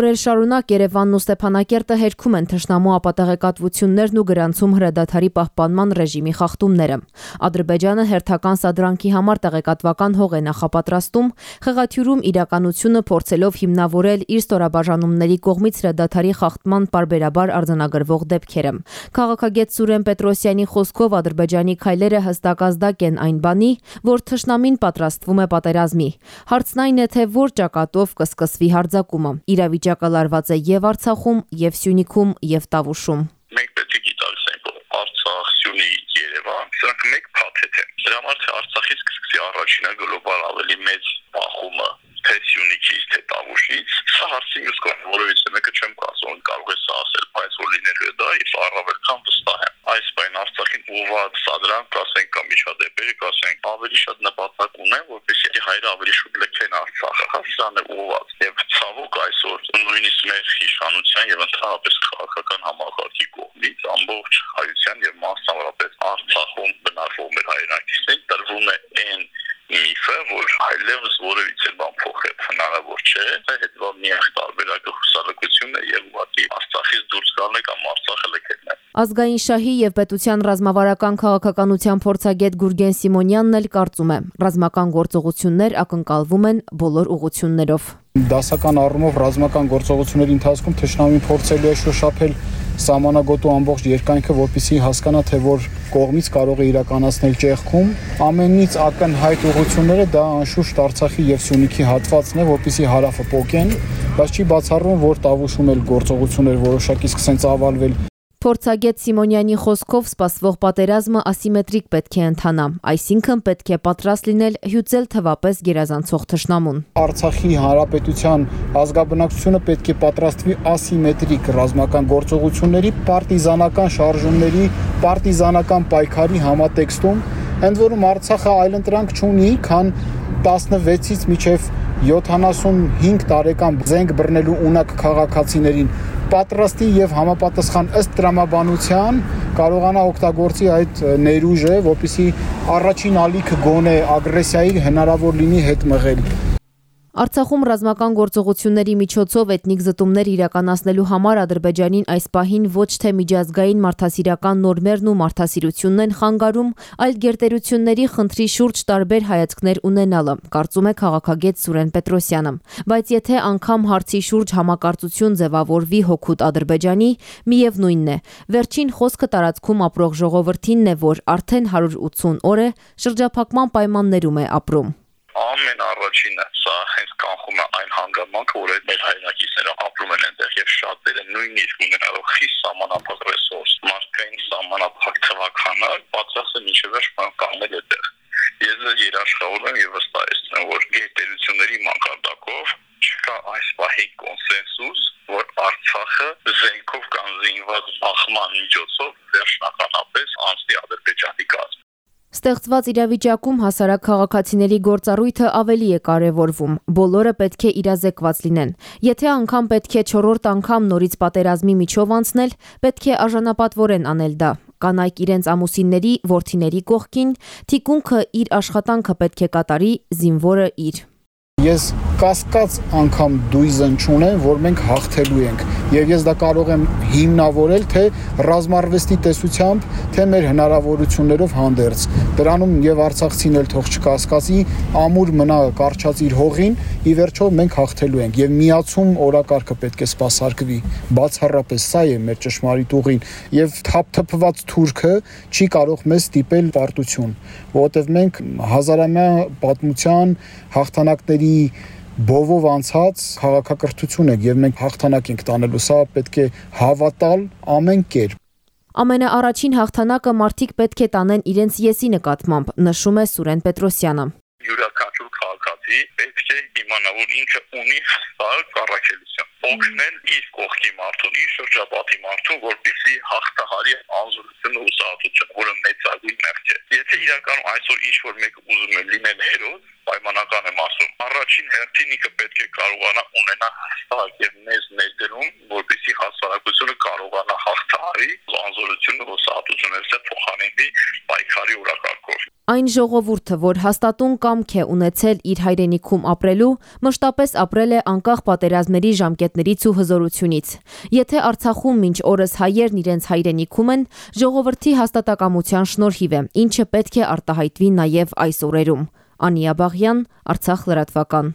օրեր շարունակ Երևանն ու Ստեփանակերտը հերքում են թշնամու ապատեղեկատվություններն ու գրանցում հրադադարի պահպանման ռեժիմի խախտումները։ Ադրբեջանը հերթական սադրանքի համար տեղեկատվական հող է նախապատրաստում, խեղաթյուրում իրականությունը փորձելով հիմնավորել իր ստորաբաժանումների կողմից հրադադարի խախտման parberabar արձանագրվող դեպքերը։ Քաղաքագետ Սուրեն Պետրոսյանի խոսքով Ադրբեջանի քայլերը հստակ ազդակ են այն բանի, որ թշնամին պատրաստվում է պատերազմի։ Հարցն այն է, թե որ ճակատով կսկսվի հարձակումը։ Իրավիճակը լարված է եւ Արցախում, եւ Սյունիքում, եւ Տավուշում։ Մենք պետք է գիտակցենք, Արցախ, Սյունիք, Երևան, սրանք մեկ փաթեթ են։ Դրա համար թե Արցախից կսկսի առաջինը գլոբալ ավելի մեծ բախումը թե Սյունիքից, թե Տավուշից, սա հարցի մյուս կողմը, որովհետեւ մեկը չեմ կասում, կարող է սա ասել, բայց որ լինելու է դա, ես առավել քան վստահ եմ։ Այս բան Արցախին ուղղված սադրանք, կասենք կամ միջադեպերը, կասենք, ավելի շատ նպատակ ունեն, որպեսզի հայրը ավելի շուտ հա է ուղղված։ Եվ ցավոք այսօր նույնիսկ մեր իշխանության եւ ընդհանրապես քաղաքական համակարգի կողմից ամբողջ հայության եւ մասնավորապես Արցախում բնակվող մեր հայրենակիցներին տրվում է այն միֆը, որ այլևս որևիցե բան փոխել հնարավոր չէ, հետո միախ տարբերակը հուսալքությունն է եւ ուղղակի Արցախից դուրս գալն է կամ Արցախը լքելն է։ Ազգային շահի եւ պետության ռազմավարական քաղաքականության փորձագետ Գուրգեն Սիմոնյանն էլ կարծում է, ռազմական գործողություններ ակնկալվում են բոլոր ուղություններով։ Դասական առումով ռազմական գործողությունների ընթացքում թշնամին փորձելու է շոշափել սահմանագոտու ամբողջ երկայնքը, որպեսզի հասկանա, թե որ կողմից կարող է իրականացնել ճեղքում։ Ամենից ակնհայտ ուղությունները դա անշուշտ Արցախի եւ Սյունիքի հատվածն է, որպեսզի հարավը փոկեն, բայց չի բացառվում, որ Տավուշում էլ գործողություններ որոշակի սկսեն ծավալվել Փորձագետ Սիմոնյանի խոսքով սպասվող պատերազմը ասիմետրիկ պետք է ընթանա, այսինքն պետք է պատրաստ լինել հյուծել թվապես գերազանցող թշնամուն։ Արցախի հանրապետության ազգաբնակչությունը պետք է պատրաստվի ասիմետրիկ ռազմական գործողությունների, պարտիզանական շարժումների, պարտիզանական պայքարի համատեքստում, ընդ որում Արցախը այլընտրանք չունի, քան 16-ից մինչև 75 տարեկան զենք բռնելու ունակ քաղաքացիներին պատրաստի եւ համապատասխան ըստ տրամաբանության կարողանա օգտագործի այդ ներուժը, որպեսզի առաջին ալիքը գոնե ագրեսիայի հնարավոր լինի հետ մղել։ Արցախում ռազմական գործողությունների միջոցով էթնիկ զտումներ իրականացնելու համար Ադրբեջանին այս պահին ոչ թե միջազգային մարդասիրական նորմերն ու մարդասիրությունն են խանգարում, այլ գերտերությունների խնդրի շուրջ տարբեր հայացքներ ունենալը, կարծում է քաղաքագետ Սուրեն Պետրոսյանը։ Բայց եթե անգամ հարցի շուրջ համակարծություն ձևավորվի հոգուտ Ադրբեջանի, միևնույնն է, վերջին խոսքը տարածքում ապրող ժողովրդինն է, որ արդեն 180 օր է շրջափակման պայմաններում է ապրում առաջինը սա հենց կանխում է այն հանգամանքը, որ այդ մեր հայրենակիցները ապրում են այնտեղ եւ շատերը նույնիսկ ունենալով խիստ սահմանափակ ռեսուրս, մարդկային սահմանափակ թվականը, պատրաստ են վերջ կանգնել այդտեղ։ Ես երաշխավորում եմ եւ վստահեցնում, որ գերտերությունների մակարդակով չկա այս պահի կոնսենսուս, որ Արցախը զենքով կամ զինված ախման միջոցով վերջնականապես անցնի Ադրբեջանի կազմ ստեղծված իրավիճակում հասարակ քաղաքացիների գործառույթը ավելի է կարևորվում։ Բոլորը պետք է իրազեկված լինեն։ Եթե անգամ պետք է 4-րդ անգամ նորից պատերազմի միջով անցնել, պետք է արժանապատվորեն անել դա։ Կանայք իրենց ամուսինների, ворթիների կողքին, թիկունքը իր աշխատանքը պետք է կատարի, զինվորը իր։ Ես կասկած անգամ դույզն չունեն, որ մենք հաղթելու ենք։ Եվ ես դա կարող եմ հիմնավորել թե ռազմարվեստի տեսությամբ, թե մեր հնարավորություններով հանդերձ։ Դրանում եւ Արցախցին էլ թող չկասկածի, ամուր մնա կարճած իր հողին, ի վերջո մենք հաղթելու ենք եւ միացում օրակարգը պետք է սпасարկվի։ Բացառապես սա է մեր ճշմարիտ ուղին եւ թափթփված թուրքը չի կարող մեզ դիպել պարտություն, որովհետեւ մենք հազարամյա պատմության հաղթանակների բովով անցած քաղաքակրթություն է եւ մենք հաղթանակ ենք տանելու սա պետք է հավատալ ամեն կերպ Ամենաառաջին հաղթանակը մարդիկ պետք է տանեն իրենց եսի նկատմամբ, նշում է Սուրեն Պետրոսյանը։ Յուրաքանչյուր քաղաքացի պետք է իմանա, որ ինքը ունի հստակ առաքելություն օգնել իր կողքի մարդուն, իր շրջապատի մարդուն, որպեսզի հաղթահարի անզորությունը ու սահատությունը, որը մեծագույն մեղք է։ Եթե իրականում այսօր ինչ որ մեկը ուզում է լինել հերոս, պայմանական եմ ասում, առաջին հերթին ինքը պետք է կարողանա ունենա հստակ եւ մեծ ներդրում, որպեսզի հասարակությունը կարողանա հաղթահարի անզորությունը ու սահատությունը, ըստ փոխանցի պայքարի օրակարգով։ Այն ժողովուրդը, որ հաստատուն կամք է ունեցել իր հայրենիքում ապրելու, մշտապես ապրել է անկախ պատերազմների ժամկետներից ու հզորությունից։ Եթե Արցախում մինչ օրս հայերն իրենց հայրենիքում են, ժողովրդի հաստատակամության շնորհիվ է, ինչը պետք է արտահայտվի նաև այս օրերում։ Անիա Բաղյան, Արցախ լրատվական։